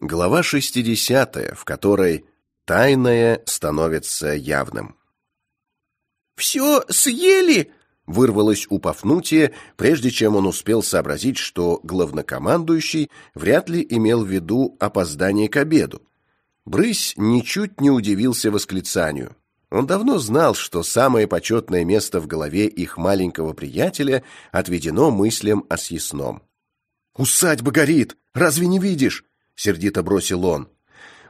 Глава 60, в которой тайное становится явным. «Все съели?» — вырвалось у Пафнутия, прежде чем он успел сообразить, что главнокомандующий вряд ли имел в виду опоздание к обеду. Брысь ничуть не удивился восклицанию. Он давно знал, что самое почетное место в голове их маленького приятеля отведено мыслям о съестном. «Усадьба горит! Разве не видишь?» — сердито бросил он.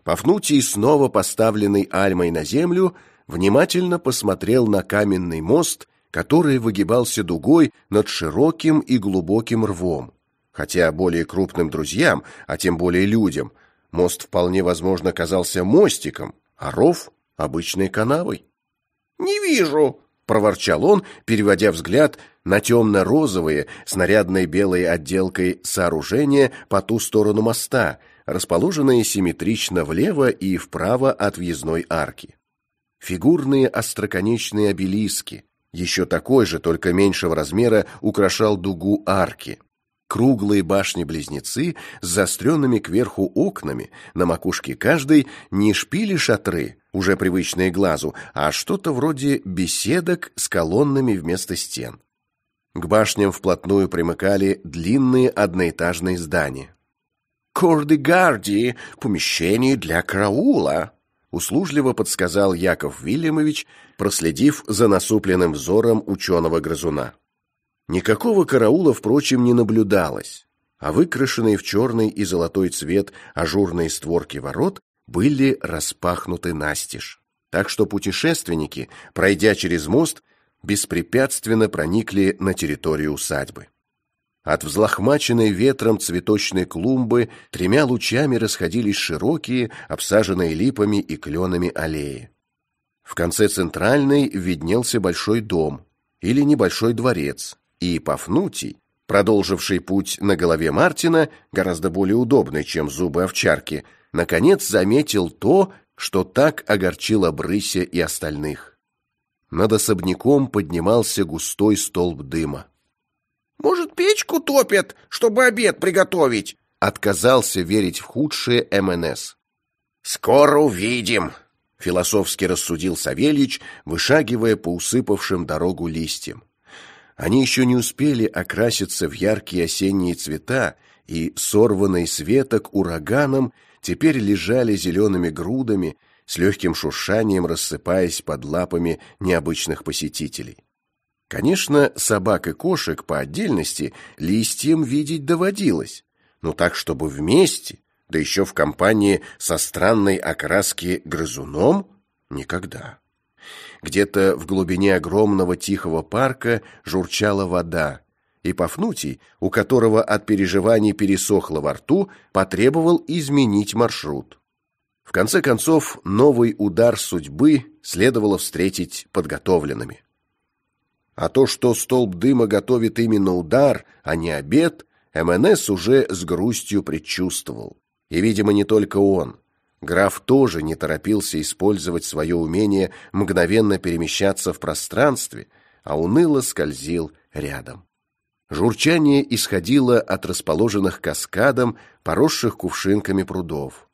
Пафнутий, снова поставленный Альмой на землю, внимательно посмотрел на каменный мост, который выгибался дугой над широким и глубоким рвом. Хотя более крупным друзьям, а тем более людям, мост вполне возможно казался мостиком, а ров — обычной канавой. «Не вижу!» — проворчал он, переводя взгляд на темно-розовые с нарядной белой отделкой сооружения по ту сторону моста, расположенные симметрично влево и вправо от въездной арки. Фигурные остроконечные обелиски, еще такой же, только меньшего размера, украшал дугу арки. Круглые башни-близнецы с заостренными кверху окнами, на макушке каждой не шпили-шатры, уже привычные глазу, а что-то вроде беседок с колоннами вместо стен. К башням вплотную примыкали длинные одноэтажные здания. «Кордегардии, помещение для караула», услужливо подсказал Яков Вильямович, проследив за насупленным взором ученого-грызуна. Никакого караула, впрочем, не наблюдалось, а выкрашенные в черный и золотой цвет ажурные створки ворот были распахнуты настежь. Так что путешественники, пройдя через мост, беспрепятственно проникли на территорию усадьбы. От взлохмаченной ветром цветочной клумбы тремя лучами расходились широкие, обсаженные липами и кленами аллеи. В конце центральной виднелся большой дом или небольшой дворец, и Пафнутий, продолживший путь на голове Мартина, гораздо более удобный, чем зубы овчарки, наконец заметил то, что так огорчило Брыся и остальных. Над особняком поднимался густой столб дыма. «Может, печку топят, чтобы обед приготовить?» Отказался верить в худшее МНС. «Скоро увидим», — философски рассудил Савельич, вышагивая по усыпавшим дорогу листьям. Они еще не успели окраситься в яркие осенние цвета, и, сорванные с веток ураганом, теперь лежали зелеными грудами, с легким шуршанием рассыпаясь под лапами необычных посетителей. Конечно, собак и кошек по отдельности листьям видеть доводилось, но так, чтобы вместе, да еще в компании со странной окраски грызуном, никогда. Где-то в глубине огромного тихого парка журчала вода, и Пафнутий, у которого от переживаний пересохло во рту, потребовал изменить маршрут. В конце концов, новый удар судьбы следовало встретить подготовленными. А то, что столб дыма готовит именно удар, а не обед, МНС уже с грустью предчувствовал. И, видимо, не только он. Граф тоже не торопился использовать свое умение мгновенно перемещаться в пространстве, а уныло скользил рядом. Журчание исходило от расположенных каскадом, поросших кувшинками прудов.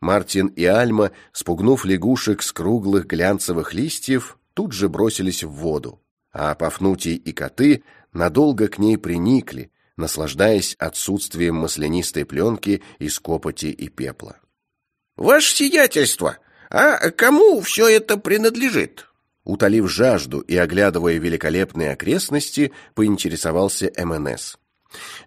Мартин и Альма, спугнув лягушек с круглых глянцевых листьев, тут же бросились в воду, а Пафнутий и коты надолго к ней приникли, наслаждаясь отсутствием маслянистой пленки из копоти и пепла. «Ваше сиятельство, а кому все это принадлежит?» Утолив жажду и оглядывая великолепные окрестности, поинтересовался МНС.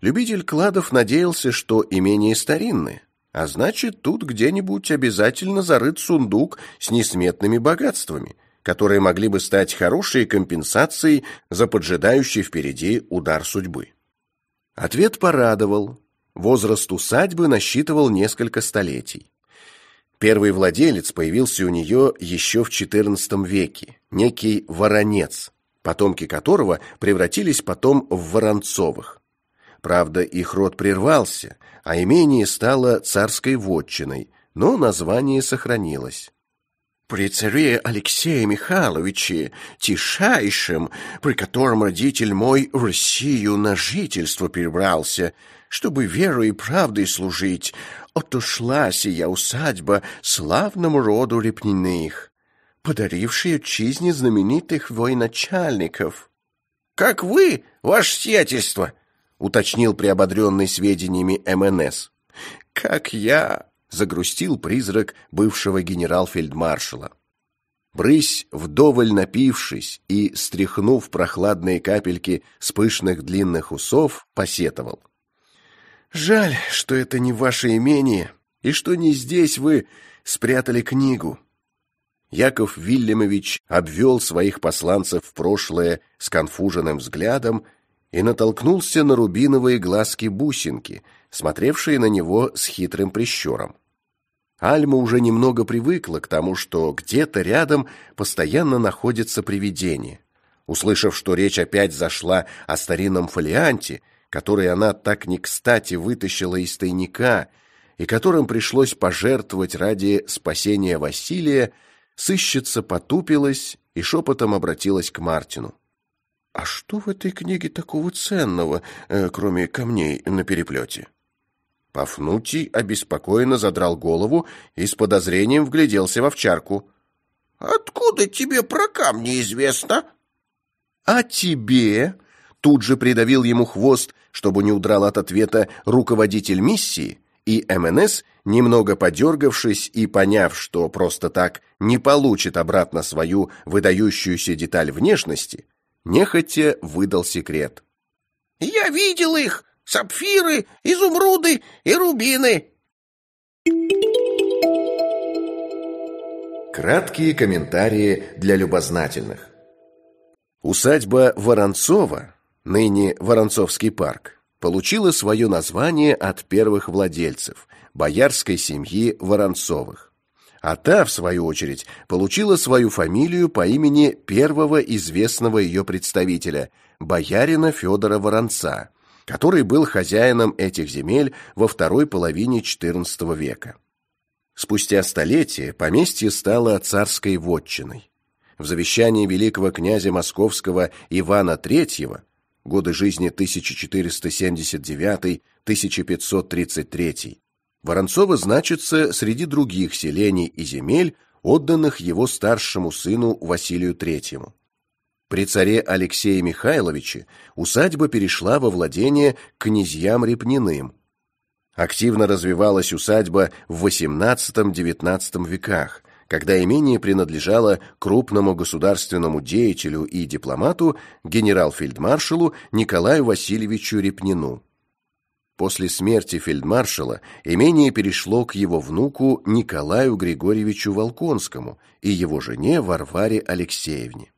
Любитель кладов надеялся, что имение старинное, а значит, тут где-нибудь обязательно зарыт сундук с несметными богатствами, которые могли бы стать хорошей компенсацией за поджидающий впереди удар судьбы. Ответ порадовал. Возраст усадьбы насчитывал несколько столетий. Первый владелец появился у нее еще в XIV веке, некий Воронец, потомки которого превратились потом в Воронцовых. Правда, их род прервался, а имение стало царской вотчиной, но название сохранилось. При царе Алексее Михайловиче, тишайшем, при котором родитель мой в Россию на жительство перебрался, чтобы верой и правдой служить, отошла сия усадьба славному роду Репниных, подарившей отчизне знаменитых военачальников. — Как вы, ваше сиятельство? — уточнил приободренный сведениями МНС. — Как я, — загрустил призрак бывшего генерал-фельдмаршала. Брысь, вдоволь напившись и, стряхнув прохладные капельки с пышных длинных усов, посетовал. «Жаль, что это не ваше имение, и что не здесь вы спрятали книгу». Яков Вильямович обвел своих посланцев в прошлое с конфуженным взглядом и натолкнулся на рубиновые глазки-бусинки, смотревшие на него с хитрым прищуром. Альма уже немного привыкла к тому, что где-то рядом постоянно находится привидение. Услышав, что речь опять зашла о старинном фолианте, который она так не кстати вытащила из тайника и которым пришлось пожертвовать ради спасения Василия, сыщица потупилась и шепотом обратилась к Мартину. «А что в этой книге такого ценного, э, кроме камней на переплете?» Пафнутий обеспокоенно задрал голову и с подозрением вгляделся в овчарку. «Откуда тебе про камни известно?» «А тебе?» Тут же придавил ему хвост, чтобы не удрал от ответа руководитель миссии, и МНС, немного подергавшись и поняв, что просто так не получит обратно свою выдающуюся деталь внешности, нехотя выдал секрет. «Я видел их! сапфиры, изумруды и рубины. Краткие комментарии для любознательных. Усадьба Воронцова, ныне Воронцовский парк, получила свое название от первых владельцев, боярской семьи Воронцовых. А та, в свою очередь, получила свою фамилию по имени первого известного ее представителя, боярина Федора Воронца, который был хозяином этих земель во второй половине XIV века. Спустя столетие поместье стало царской вотчиной. В завещании великого князя московского Ивана III годы жизни 1479-1533 Воронцово значится среди других селений и земель, отданных его старшему сыну Василию III. При царе Алексее Михайловиче усадьба перешла во владение князьям Репниным. Активно развивалась усадьба в XVIII-XIX веках, когда имение принадлежало крупному государственному деятелю и дипломату генерал-фельдмаршалу Николаю Васильевичу Репнину. После смерти фельдмаршала имение перешло к его внуку Николаю Григорьевичу Волконскому и его жене Варваре Алексеевне.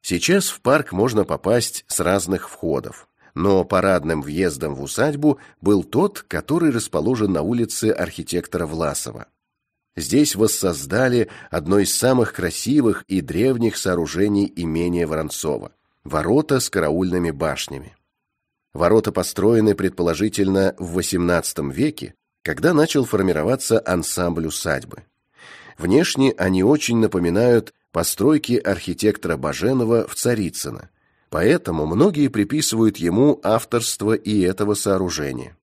Сейчас в парк можно попасть с разных входов, но парадным въездом в усадьбу был тот, который расположен на улице архитектора Власова. Здесь воссоздали одно из самых красивых и древних сооружений имения Воронцова – ворота с караульными башнями. Ворота построены, предположительно, в XVIII веке, когда начал формироваться ансамбль усадьбы. Внешне они очень напоминают постройки архитектора Баженова в Царицыно, поэтому многие приписывают ему авторство и этого сооружения.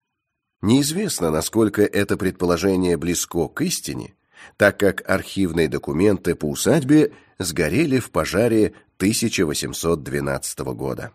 Неизвестно, насколько это предположение близко к истине, так как архивные документы по усадьбе сгорели в пожаре 1812 года.